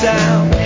down.